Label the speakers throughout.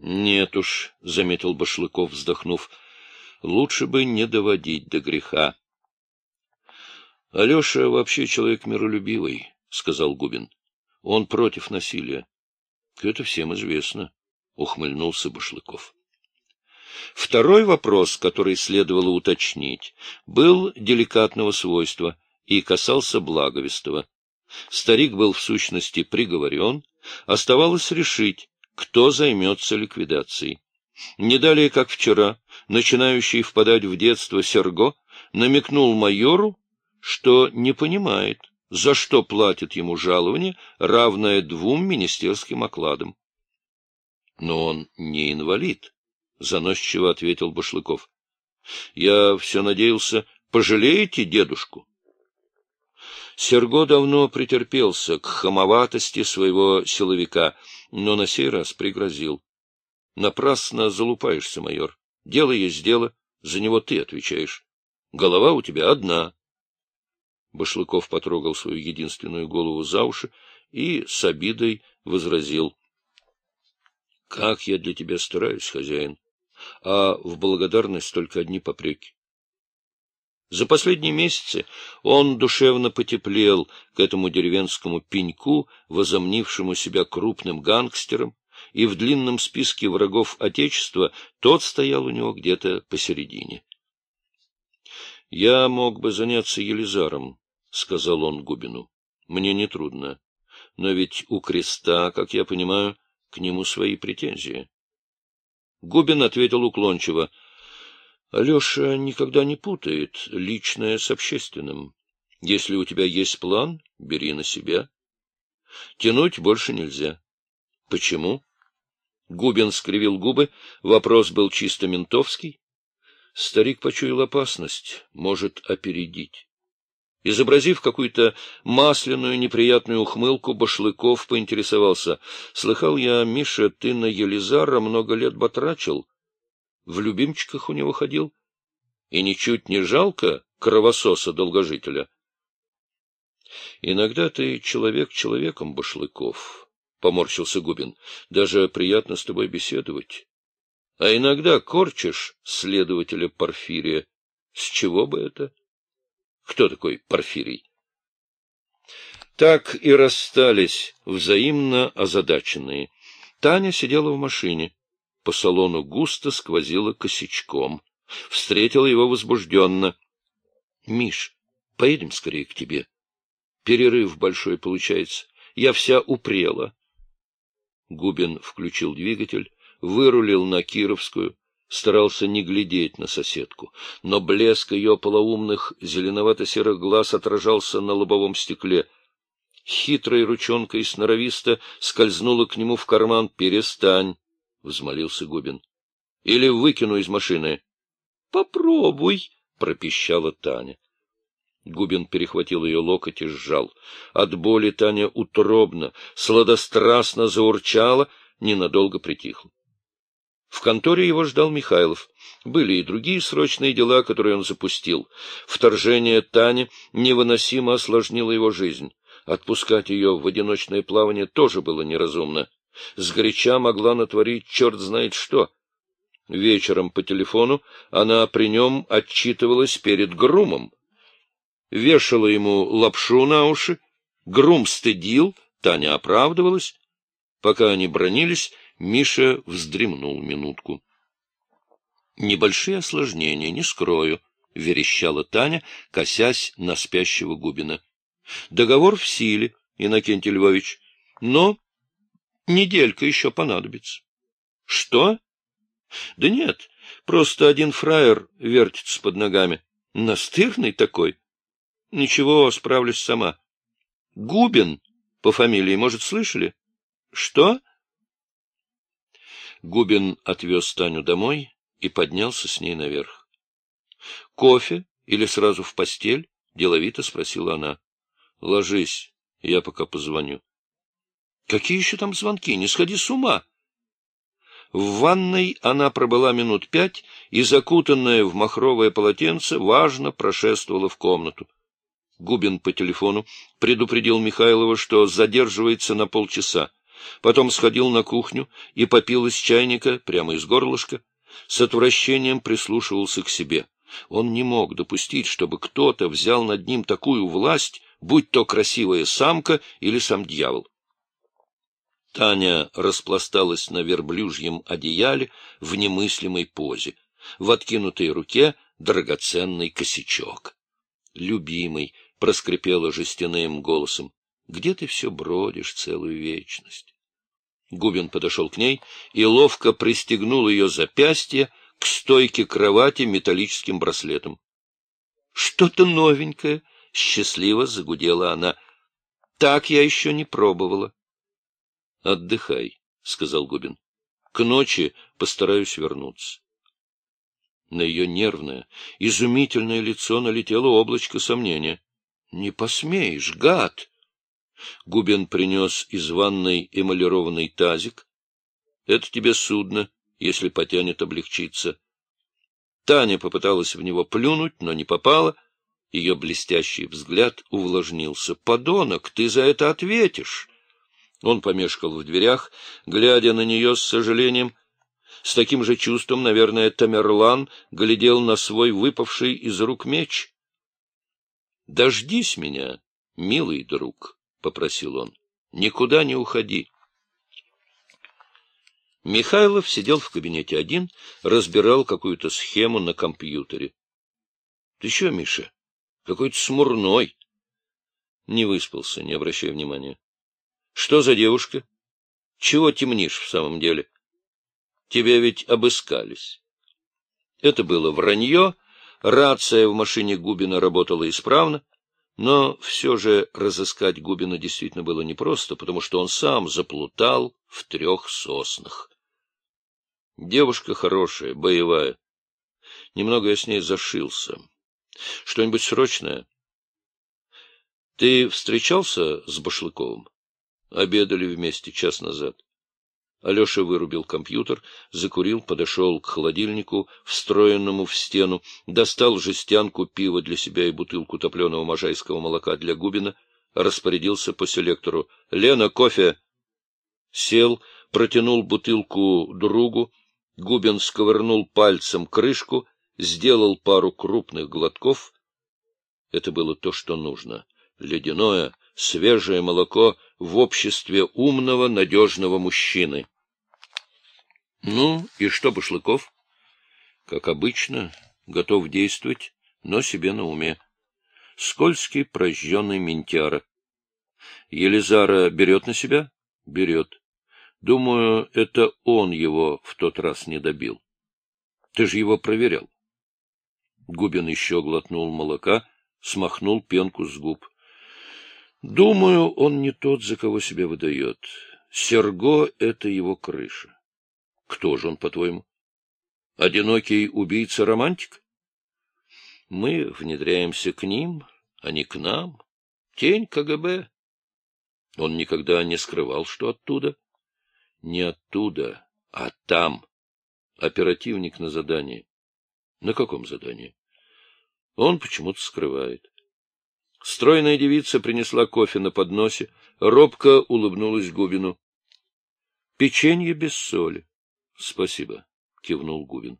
Speaker 1: Нет уж, — заметил Башлыков, вздохнув, — лучше бы не доводить до греха. — Алеша вообще человек миролюбивый, — сказал Губин. — Он против насилия. — Это всем известно, — ухмыльнулся Башлыков. Второй вопрос, который следовало уточнить, был деликатного свойства и касался Благовестова. Старик был в сущности приговорен, оставалось решить, кто займется ликвидацией. Не далее, как вчера, начинающий впадать в детство Серго намекнул майору, что не понимает, за что платит ему жалование, равное двум министерским окладам. Но он не инвалид, — заносчиво ответил Башлыков. — Я все надеялся, пожалеете дедушку? Серго давно претерпелся к хамоватости своего силовика, но на сей раз пригрозил. — Напрасно залупаешься, майор. Дело есть дело, за него ты отвечаешь. Голова у тебя одна. Башлыков потрогал свою единственную голову за уши и с обидой возразил. — Как я для тебя стараюсь, хозяин а в благодарность только одни попреки. За последние месяцы он душевно потеплел к этому деревенскому пеньку, возомнившему себя крупным гангстером, и в длинном списке врагов Отечества тот стоял у него где-то посередине. — Я мог бы заняться Елизаром, — сказал он Губину. — Мне нетрудно. Но ведь у креста, как я понимаю, к нему свои претензии. Губин ответил уклончиво. — Алеша никогда не путает личное с общественным. Если у тебя есть план, бери на себя. Тянуть больше нельзя. — Почему? Губин скривил губы. Вопрос был чисто ментовский. Старик почуял опасность, может опередить. Изобразив какую-то масляную неприятную ухмылку, Башлыков поинтересовался. — Слыхал я, Миша, ты на Елизара много лет батрачил? В любимчиках у него ходил? И ничуть не жалко кровососа-долгожителя? — Иногда ты человек человеком, Башлыков, — поморщился Губин. — Даже приятно с тобой беседовать. А иногда корчишь следователя Порфирия. С чего бы это? — кто такой Порфирий? Так и расстались, взаимно озадаченные. Таня сидела в машине. По салону густо сквозила косячком. Встретила его возбужденно. — Миш, поедем скорее к тебе. Перерыв большой получается. Я вся упрела. Губин включил двигатель, вырулил на Кировскую, старался не глядеть на соседку, но блеск ее полоумных зеленовато-серых глаз отражался на лобовом стекле. Хитрой ручонкой сноровисто скользнула к нему в карман. «Перестань!» — взмолился Губин. «Или выкину из машины». «Попробуй!» — пропищала Таня. Губин перехватил ее локоть и сжал. От боли Таня утробно, сладострастно заурчала, ненадолго притихла. В конторе его ждал Михайлов. Были и другие срочные дела, которые он запустил. Вторжение Тани невыносимо осложнило его жизнь. Отпускать ее в одиночное плавание тоже было неразумно. Сгоряча могла натворить черт знает что. Вечером по телефону она при нем отчитывалась перед Грумом. Вешала ему лапшу на уши, Грум стыдил, Таня оправдывалась. Пока они бронились, Миша вздремнул минутку. — Небольшие осложнения, не скрою, — верещала Таня, косясь на спящего Губина. — Договор в силе, Иннокентий Львович, но неделька еще понадобится. — Что? — Да нет, просто один фраер вертится под ногами. Настырный такой. Ничего, справлюсь сама. Губин по фамилии, может, слышали? Что? Губин отвез Таню домой и поднялся с ней наверх. — Кофе или сразу в постель? — деловито спросила она. — Ложись, я пока позвоню. — Какие еще там звонки? Не сходи с ума! В ванной она пробыла минут пять и, закутанная в махровое полотенце, важно прошествовала в комнату. Губин по телефону предупредил Михайлова, что задерживается на полчаса. потом сходил на кухню и попил из чайника, прямо из горлышка, с отвращением прислушивался к себе. Он не мог допустить, чтобы кто-то взял над ним такую власть, будь то красивая самка или сам дьявол. Таня распласталась на верблюжьем одеяле в немыслимой позе. В откинутой руке драгоценный косячок. «Любимый», — проскрипела жестяным голосом, — «где ты все бродишь целую вечность?» Губин подошел к ней и ловко пристегнул ее запястье к стойке кровати металлическим браслетом. — Что-то новенькое, — счастливо загудела она. — Так я еще не пробовала. — Отдыхай, — сказал Губин. — К ночи постараюсь вернуться. На ее нервное, изумительное лицо налетело облачко сомнения. — Не посмеешь, гад! Губин принес из ванной эмалированный тазик. — Это тебе судно, если потянет облегчиться. Таня попыталась в него плюнуть, но не попала. Ее блестящий взгляд увлажнился. — Подонок, ты за это ответишь! Он помешкал в дверях, глядя на нее с сожалением. С таким же чувством, наверное, Тамерлан глядел на свой выпавший из рук меч. — Дождись меня, милый друг, — попросил он. — Никуда не уходи. Михайлов сидел в кабинете один, разбирал какую-то схему на компьютере. — Ты что, Миша? Какой-то смурной. Не выспался, не обращай внимания. Что за девушка? Чего темнишь в самом деле? Тебя ведь обыскались. Это было вранье, рация в машине Губина работала исправно, но все же разыскать Губина действительно было непросто, потому что он сам заплутал в трех соснах. Девушка хорошая, боевая. Немного я с ней зашился. Что-нибудь срочное? Ты встречался с Башлыковым? Обедали вместе час назад. Алеша вырубил компьютер, закурил, подошел к холодильнику, встроенному в стену, достал жестянку пива для себя и бутылку топленого можайского молока для Губина, распорядился по селектору. — Лена, кофе! Сел, протянул бутылку другу, Губин сковырнул пальцем крышку, сделал пару крупных глотков. Это было то, что нужно. Ледяное, свежее молоко — в обществе умного, надежного мужчины. Ну, и что, Башлыков? Как обычно, готов действовать, но себе на уме. Скользкий, прожженный ментяра. Елизара берет на себя? Берет. Думаю, это он его в тот раз не добил. Ты же его проверял. Губин еще глотнул молока, смахнул пенку с губ. Думаю, он не тот, за кого себя выдает. Серго — это его крыша. Кто же он, по-твоему? Одинокий убийца-романтик? Мы внедряемся к ним, а не к нам. Тень КГБ. Он никогда не скрывал, что оттуда. Не оттуда, а там. Оперативник на задании. На каком задании? Он почему-то скрывает. Стройная девица принесла кофе на подносе, робко улыбнулась Губину. — Печенье без соли. — Спасибо, — кивнул Губин.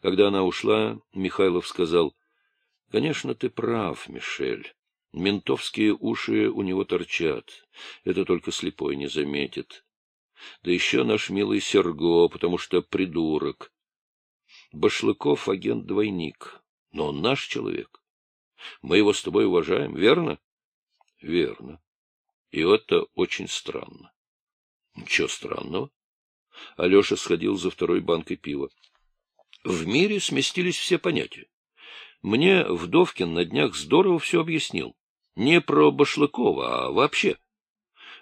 Speaker 1: Когда она ушла, Михайлов сказал, — Конечно, ты прав, Мишель. Ментовские уши у него торчат. Это только слепой не заметит. Да еще наш милый Серго, потому что придурок. Башлыков — агент-двойник, но он наш человек. Мы его с тобой уважаем, верно? — Верно. И это очень странно. — Ничего странного. Алеша сходил за второй банкой пива. В мире сместились все понятия. Мне Вдовкин на днях здорово все объяснил. Не про Башлыкова, а вообще.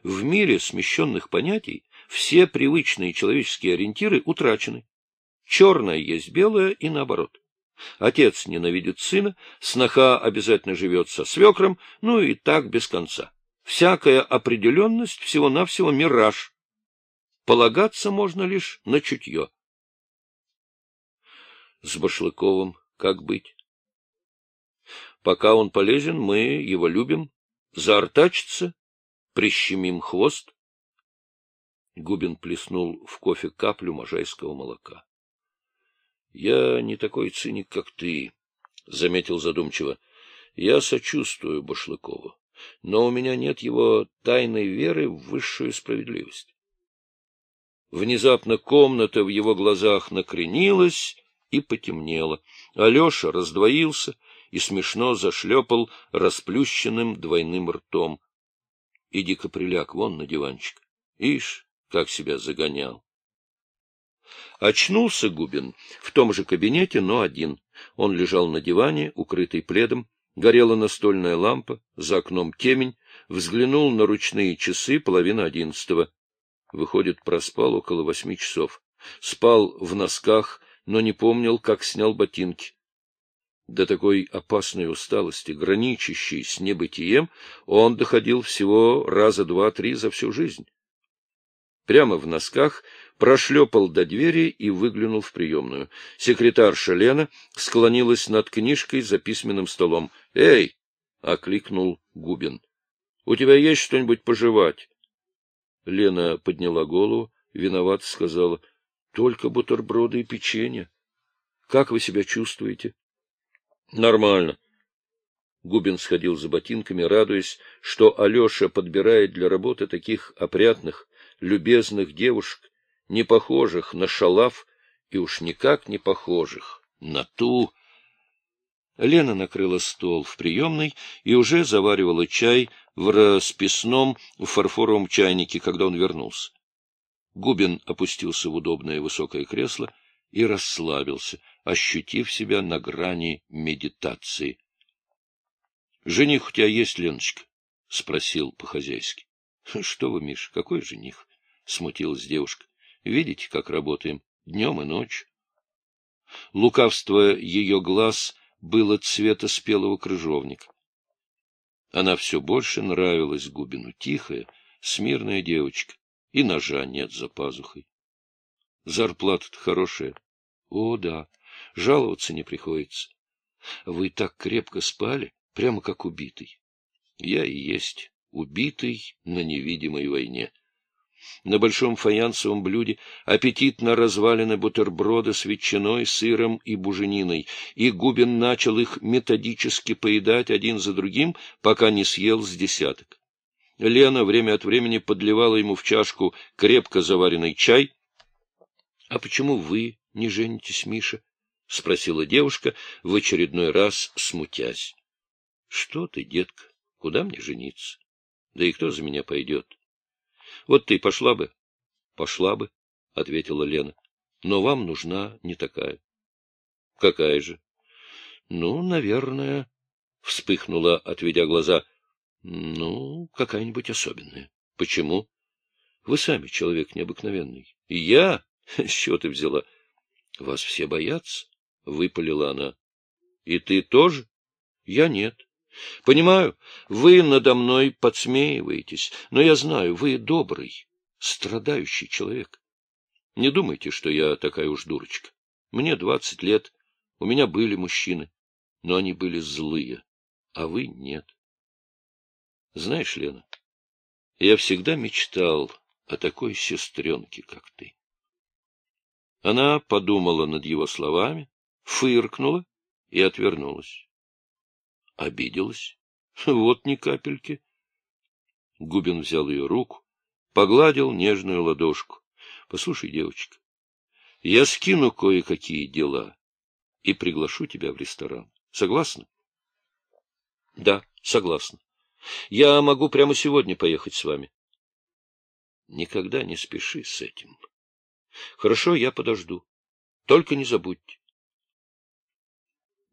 Speaker 1: В мире смещенных понятий все привычные человеческие ориентиры утрачены. Черное есть белое и наоборот. Отец ненавидит сына, сноха обязательно живет со свекром, ну и так без конца. Всякая определенность всего-навсего мираж. Полагаться можно лишь на чутье. С Башлыковым как быть? Пока он полезен, мы его любим. Заортачится, прищемим хвост. Губин плеснул в кофе каплю можайского молока. — Я не такой циник, как ты, — заметил задумчиво. — Я сочувствую Башлыкову, но у меня нет его тайной веры в высшую справедливость. Внезапно комната в его глазах накренилась и потемнела. Алеша раздвоился и смешно зашлепал расплющенным двойным ртом. Иди-ка приляг вон на диванчик. Ишь, как себя загонял. Очнулся Губин в том же кабинете, но один. Он лежал на диване, укрытый пледом, горела настольная лампа, за окном темень, взглянул на ручные часы половина одиннадцатого. Выходит, проспал около восьми часов. Спал в носках, но не помнил, как снял ботинки. До такой опасной усталости, граничащей с небытием, он доходил всего раза два-три за всю жизнь. Прямо в носках прошлепал до двери и выглянул в приемную. Секретарша Лена склонилась над книжкой за письменным столом. — Эй! — окликнул Губин. — У тебя есть что-нибудь пожевать? Лена подняла голову, виноват сказала. — Только бутерброды и печенье. Как вы себя чувствуете? — Нормально. Губин сходил за ботинками, радуясь, что Алеша подбирает для работы таких опрятных, любезных девушек, не похожих на шалав и уж никак не похожих на ту. Лена накрыла стол в приемной и уже заваривала чай в расписном фарфоровом чайнике, когда он вернулся. Губин опустился в удобное высокое кресло и расслабился, ощутив себя на грани медитации. — Жених у тебя есть, Леночка? — спросил по-хозяйски. — Что вы, Миш, какой жених? — смутилась девушка. — Видите, как работаем, днем и ночью. Лукавство ее глаз было цвета спелого крыжовника. Она все больше нравилась Губину, тихая, смирная девочка, и ножа нет за пазухой. Зарплата-то хорошая. О, да, жаловаться не приходится. Вы так крепко спали, прямо как убитый. Я и есть убитый на невидимой войне. На большом фаянсовом блюде аппетитно развалены бутерброды с ветчиной, сыром и бужениной, и Губин начал их методически поедать один за другим, пока не съел с десяток. Лена время от времени подливала ему в чашку крепко заваренный чай. — А почему вы не женитесь, Миша? — спросила девушка, в очередной раз смутясь. — Что ты, детка, куда мне жениться? Да и кто за меня пойдет? Вот ты пошла бы? — Пошла бы, — ответила Лена. — Но вам нужна не такая. — Какая же? — Ну, наверное, — вспыхнула, отведя глаза. — Ну, какая-нибудь особенная. — Почему? — Вы сами человек необыкновенный. — Я? С чего ты взяла? — Вас все боятся, — выпалила она. — И ты тоже? — Я нет. Понимаю, вы надо мной подсмеиваетесь, но я знаю, вы добрый, страдающий человек. Не думайте, что я такая уж дурочка. Мне двадцать лет, у меня были мужчины, но они были злые, а вы нет. Знаешь, Лена, я всегда мечтал о такой сестренке, как ты. Она подумала над его словами, фыркнула и отвернулась. Обиделась? Вот ни капельки. Губин взял ее руку, погладил нежную ладошку. — Послушай, девочка, я скину кое-какие дела и приглашу тебя в ресторан. Согласна? — Да, согласна. Я могу прямо сегодня поехать с вами. — Никогда не спеши с этим. — Хорошо, я подожду. Только не забудьте.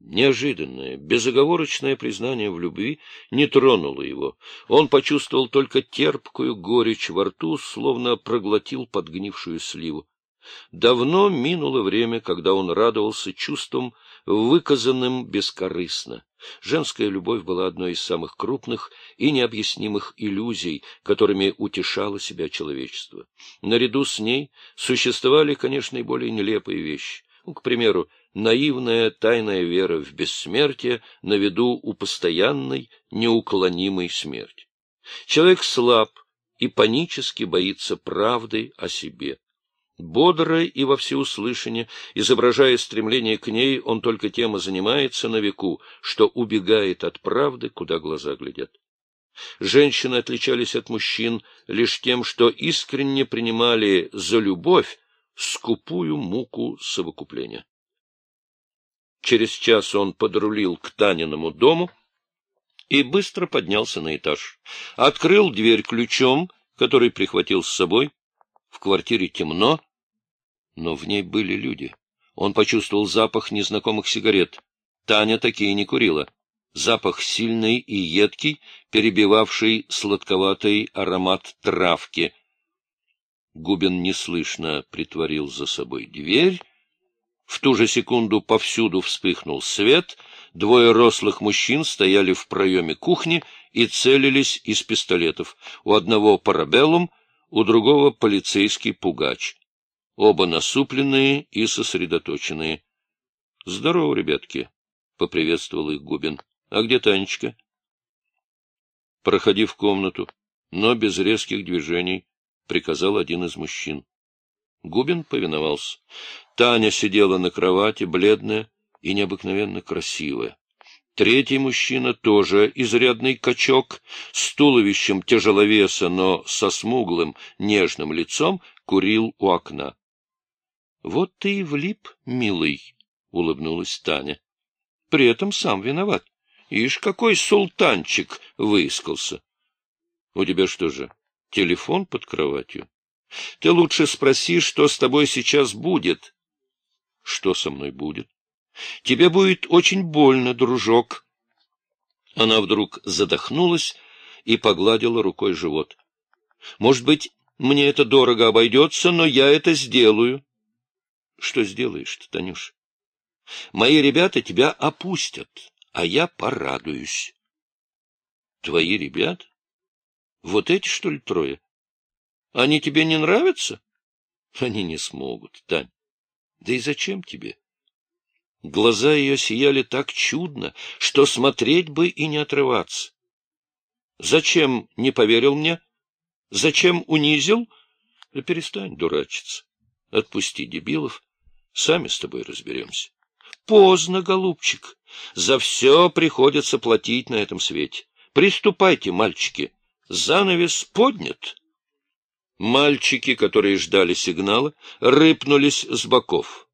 Speaker 1: Неожиданное, безоговорочное признание в любви не тронуло его. Он почувствовал только терпкую горечь во рту, словно проглотил подгнившую сливу. Давно минуло время, когда он радовался чувствам, выказанным бескорыстно. Женская любовь была одной из самых крупных и необъяснимых иллюзий, которыми утешало себя человечество. Наряду с ней существовали, конечно, и более нелепые вещи. Ну, к примеру, наивная тайная вера в бессмертие на виду у постоянной, неуклонимой смерти. Человек слаб и панически боится правды о себе. Бодро и во всеуслышание, изображая стремление к ней, он только тем и занимается на веку, что убегает от правды, куда глаза глядят. Женщины отличались от мужчин лишь тем, что искренне принимали за любовь скупую муку совокупления. Через час он подрулил к Таниному дому и быстро поднялся на этаж. Открыл дверь ключом, который прихватил с собой. В квартире темно, но в ней были люди. Он почувствовал запах незнакомых сигарет. Таня такие не курила. Запах сильный и едкий, перебивавший сладковатый аромат травки. Губин неслышно притворил за собой дверь. В ту же секунду повсюду вспыхнул свет, двое рослых мужчин стояли в проеме кухни и целились из пистолетов. У одного парабеллум, у другого полицейский пугач. Оба насупленные и сосредоточенные. — Здорово, ребятки! — поприветствовал их Губин. — А где Танечка? — Проходи в комнату, но без резких движений, — приказал один из мужчин. Губин повиновался. Таня сидела на кровати, бледная и необыкновенно красивая. Третий мужчина, тоже изрядный качок, с туловищем тяжеловеса, но со смуглым, нежным лицом, курил у окна. — Вот ты и влип, милый, — улыбнулась Таня. — При этом сам виноват. Ишь, какой султанчик выискался! — У тебя что же, телефон под кроватью? Ты лучше спроси, что с тобой сейчас будет. — Что со мной будет? — Тебе будет очень больно, дружок. Она вдруг задохнулась и погладила рукой живот. — Может быть, мне это дорого обойдется, но я это сделаю. — Что сделаешь-то, Танюш? — Мои ребята тебя опустят а я порадуюсь. — Твои ребята? Вот эти, что ли, трое? Они тебе не нравятся? Они не смогут, Тань. Да и зачем тебе? Глаза ее сияли так чудно, что смотреть бы и не отрываться. Зачем не поверил мне? Зачем унизил? Да перестань дурачиться. Отпусти дебилов, сами с тобой разберемся. Поздно, голубчик. За все приходится платить на этом свете. Приступайте, мальчики. Занавес поднят. Мальчики, которые ждали сигнала, рыпнулись с боков.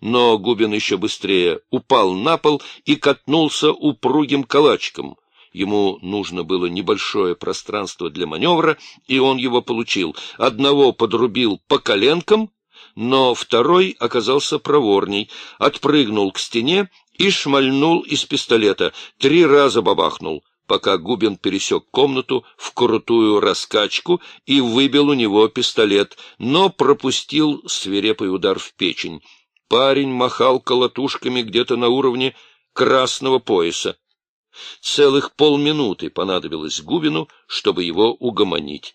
Speaker 1: Но Губин еще быстрее упал на пол и катнулся упругим калачиком. Ему нужно было небольшое пространство для маневра, и он его получил. Одного подрубил по коленкам, но второй оказался проворней, отпрыгнул к стене и шмальнул из пистолета, три раза бабахнул, пока Губин пересек комнату в крутую раскачку и выбил у него пистолет, но пропустил свирепый удар в печень. Парень махал колотушками где-то на уровне красного пояса. Целых полминуты понадобилось Губину, чтобы его угомонить.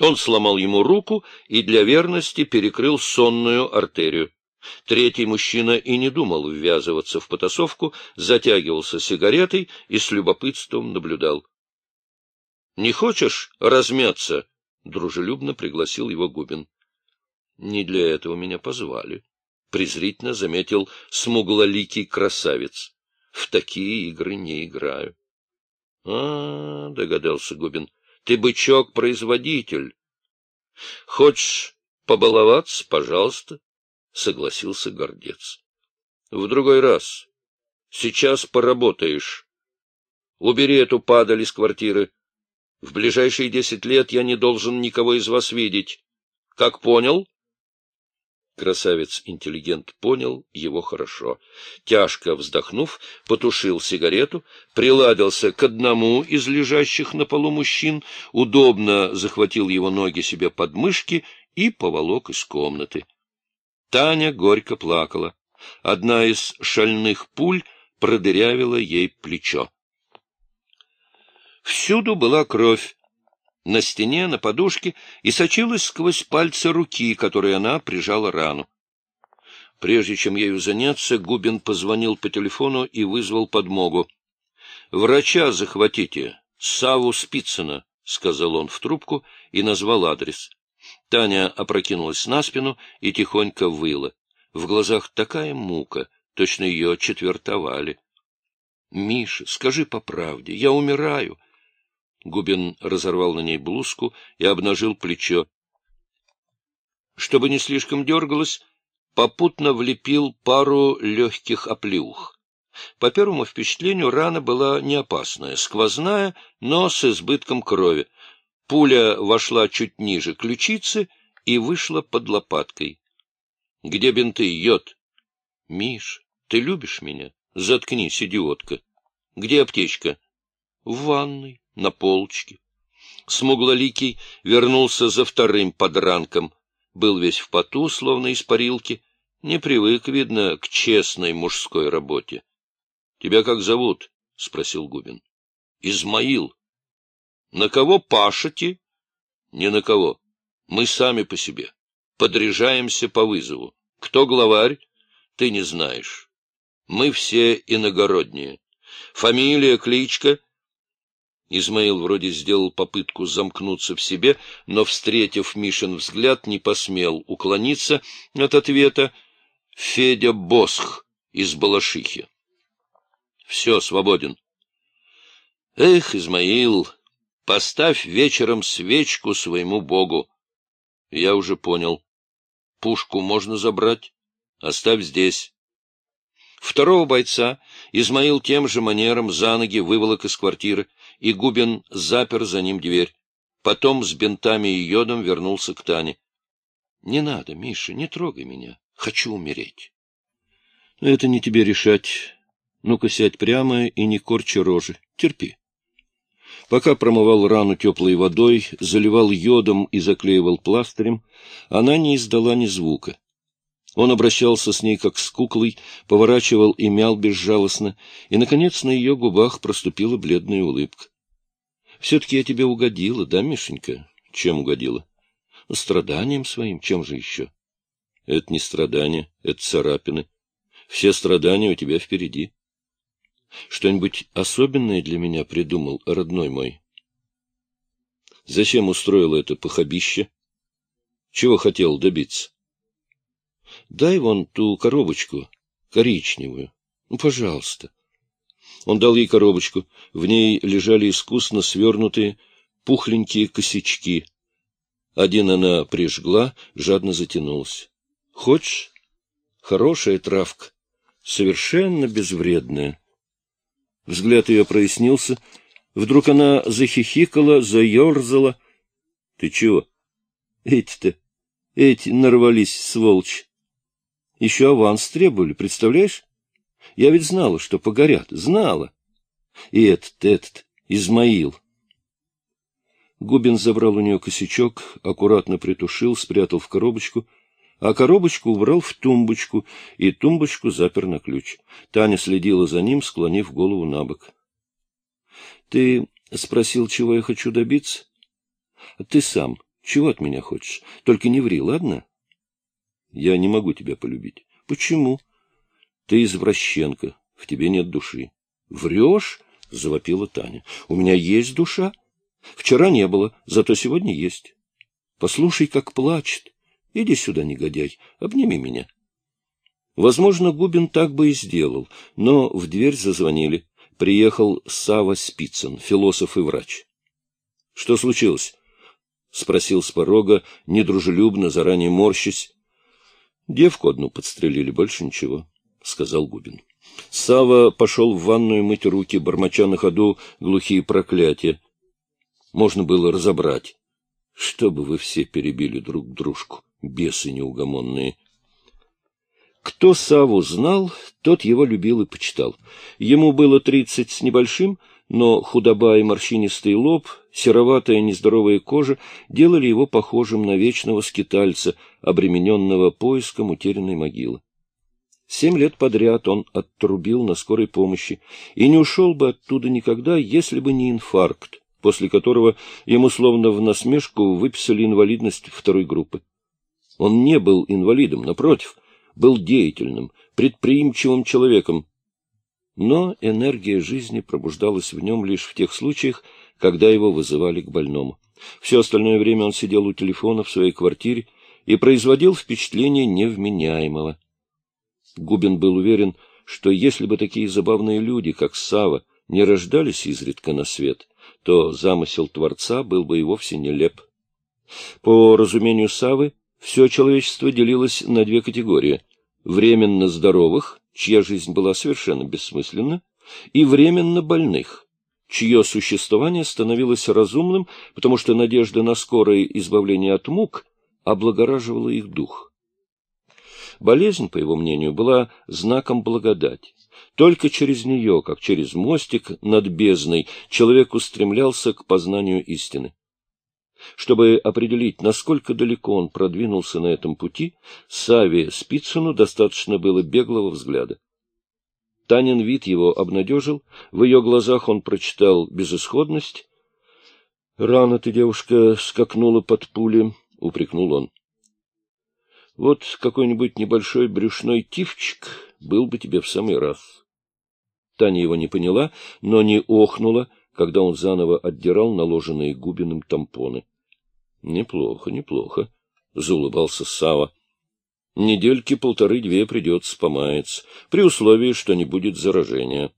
Speaker 1: Он сломал ему руку и для верности перекрыл сонную артерию. Третий мужчина и не думал ввязываться в потасовку, затягивался сигаретой и с любопытством наблюдал. — Не хочешь размяться? — дружелюбно пригласил его Губин. — Не для этого меня позвали, — презрительно заметил смуглоликий красавец. — В такие игры не играю. — А, — догадался Губин, — ты бычок-производитель. — Хочешь побаловаться, пожалуйста, — согласился гордец. — В другой раз. Сейчас поработаешь. Убери эту падаль из квартиры. В ближайшие десять лет я не должен никого из вас видеть. Как понял? — Красавец-интеллигент понял его хорошо. Тяжко вздохнув, потушил сигарету, приладился к одному из лежащих на полу мужчин, удобно захватил его ноги себе под мышки и поволок из комнаты. Таня горько плакала. Одна из шальных пуль продырявила ей плечо. Всюду была кровь, на стене, на подушке, и сочилась сквозь пальцы руки, которой она прижала рану. Прежде чем ею заняться, Губин позвонил по телефону и вызвал подмогу. — Врача захватите, Саву Спицына, — сказал он в трубку и назвал адрес. Таня опрокинулась на спину и тихонько выла. В глазах такая мука, точно ее четвертовали. — Миша, скажи по правде, я умираю. Губин разорвал на ней блузку и обнажил плечо. Чтобы не слишком дергалось, попутно влепил пару легких оплеух. По первому впечатлению рана была не опасная, сквозная, но с избытком крови. Пуля вошла чуть ниже ключицы и вышла под лопаткой. — Где бинты, йод? — Миш, ты любишь меня? Заткнись, идиотка. — Где аптечка? — В ванной, на полочке. Смуглоликий вернулся за вторым подранком. Был весь в поту, словно из парилки. Не привык, видно, к честной мужской работе. — Тебя как зовут? — спросил Губин. — Измаил. — На кого пашете? — Не на кого. Мы сами по себе. Подряжаемся по вызову. Кто главарь? Ты не знаешь. Мы все иногородние. Фамилия, кличка? Измаил вроде сделал попытку замкнуться в себе, но, встретив Мишин взгляд, не посмел уклониться от ответа «Федя Босх из Балашихи». Все, свободен. Эх, Измаил, поставь вечером свечку своему богу. Я уже понял. Пушку можно забрать. Оставь здесь. Второго бойца Измаил тем же манером за ноги выволок из квартиры, и Губин запер за ним дверь. Потом с бинтами и йодом вернулся к Тане. — Не надо, Миша, не трогай меня. Хочу умереть. — Это не тебе решать. Ну-ка сядь прямо и не корчи рожи. Терпи. Пока промывал рану теплой водой, заливал йодом и заклеивал пластырем, она не издала ни звука. Он обращался с ней как с куклой, поворачивал и мял безжалостно, и, наконец, на ее губах проступила бледная улыбка. — Все-таки я тебе угодила, да, Мишенька? — Чем угодила? — Страданием своим, чем же еще? — Это не страдания, это царапины. Все страдания у тебя впереди. Что-нибудь особенное для меня придумал, родной мой? Зачем устроил это похабище? Чего хотел добиться? Дай вон ту коробочку, коричневую. Ну, пожалуйста. Он дал ей коробочку. В ней лежали искусно свернутые пухленькие косячки. Один она прижгла, жадно затянулась. Хочешь? Хорошая травка, совершенно безвредная. Взгляд ее прояснился. Вдруг она захихикала, заерзала. — Ты чего? — Эти-то, эти нарвались, сволочь. Еще аванс требовали, представляешь? Я ведь знала, что погорят, знала. И этот, этот, Измаил. Губин забрал у нее косячок, аккуратно притушил, спрятал в коробочку — а коробочку убрал в тумбочку и тумбочку запер на ключ. Таня следила за ним, склонив голову на бок. — Ты спросил, чего я хочу добиться? — Ты сам. Чего от меня хочешь? Только не ври, ладно? — Я не могу тебя полюбить. — Почему? — Ты извращенка, в тебе нет души. — Врешь? — завопила Таня. — У меня есть душа. Вчера не было, зато сегодня есть. Послушай, как плачет. Иди сюда, негодяй, обними меня. Возможно, Губин так бы и сделал, но в дверь зазвонили. Приехал Сава Спицын, философ и врач. — Что случилось? — спросил с порога, недружелюбно, заранее морщись. — Девку одну подстрелили, больше ничего, — сказал Губин. Сава пошел в ванную мыть руки, бормоча на ходу глухие проклятия. Можно было разобрать. Чтобы вы все перебили друг дружку бесы неугомонные. Кто Саву знал, тот его любил и почитал. Ему было тридцать с небольшим, но худоба и морщинистый лоб, сероватая нездоровая кожа делали его похожим на вечного скитальца, обремененного поиском утерянной могилы. Семь лет подряд он оттрубил на скорой помощи и не ушел бы оттуда никогда, если бы не инфаркт, после которого ему словно в насмешку выписали инвалидность второй группы. Он не был инвалидом, напротив, был деятельным, предприимчивым человеком. Но энергия жизни пробуждалась в нем лишь в тех случаях, когда его вызывали к больному. Все остальное время он сидел у телефона в своей квартире и производил впечатление невменяемого. Губин был уверен, что если бы такие забавные люди, как Сава, не рождались изредка на свет, то замысел Творца был бы и вовсе нелеп. По разумению Савы, все человечество делилось на две категории — временно здоровых, чья жизнь была совершенно бессмысленна, и временно больных, чье существование становилось разумным, потому что надежда на скорое избавление от мук облагораживала их дух. Болезнь, по его мнению, была знаком благодати. Только через нее, как через мостик над бездной, человек устремлялся к познанию истины. Чтобы определить, насколько далеко он продвинулся на этом пути, Саве Спицыну достаточно было беглого взгляда. Танин вид его обнадежил, в ее глазах он прочитал безысходность. — Рано ты, девушка, скакнула под пули, — упрекнул он. — Вот какой-нибудь небольшой брюшной тифчик был бы тебе в самый раз. Таня его не поняла, но не охнула, когда он заново отдирал наложенные Губиным тампоны. — Неплохо, неплохо, — заулыбался Сава. — Недельки полторы-две придется помаяться, при условии, что не будет заражения.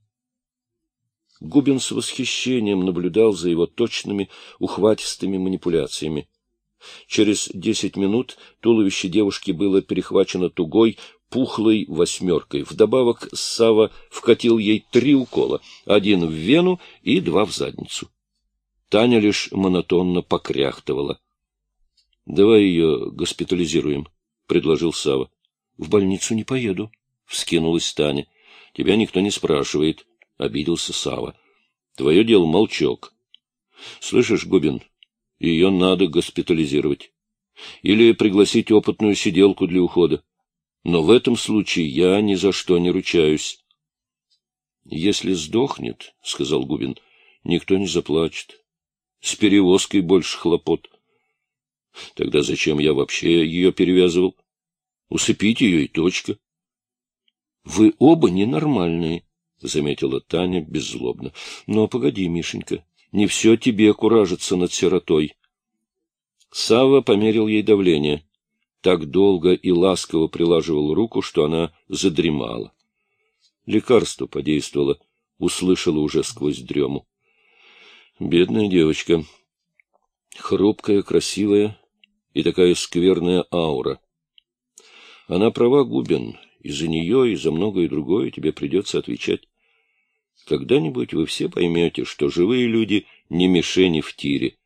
Speaker 1: Губин с восхищением наблюдал за его точными, ухватистыми манипуляциями. Через десять минут туловище девушки было перехвачено тугой, пухлой восьмеркой. Вдобавок Сава вкатил ей три укола, один в вену и два в задницу. Таня лишь монотонно покряхтывала. — Давай ее госпитализируем, — предложил Сава. В больницу не поеду, — вскинулась Таня. — Тебя никто не спрашивает, — обиделся Сава. Твое дело молчок. — Слышишь, Губин, ее надо госпитализировать. Или пригласить опытную сиделку для ухода. Но в этом случае я ни за что не ручаюсь. — Если сдохнет, — сказал Губин, — никто не заплачет. С перевозкой больше хлопот. Тогда зачем я вообще ее перевязывал? Усыпить ее и точка. — Вы оба ненормальные, — заметила Таня беззлобно. — Но погоди, Мишенька, не все тебе куражиться над сиротой. Сава померил ей давление. Так долго и ласково прилаживал руку, что она задремала. Лекарство подействовало, услышала уже сквозь дрему. Бедная девочка. Хрупкая, красивая, и такая скверная аура. Она права, Губин, и за нее, и за многое другое тебе придется отвечать. Когда-нибудь вы все поймете, что живые люди не мишени в тире,